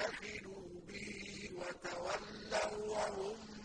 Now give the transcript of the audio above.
بَخِلُوا بِهِ وَتَوَلَّوا وَّهُم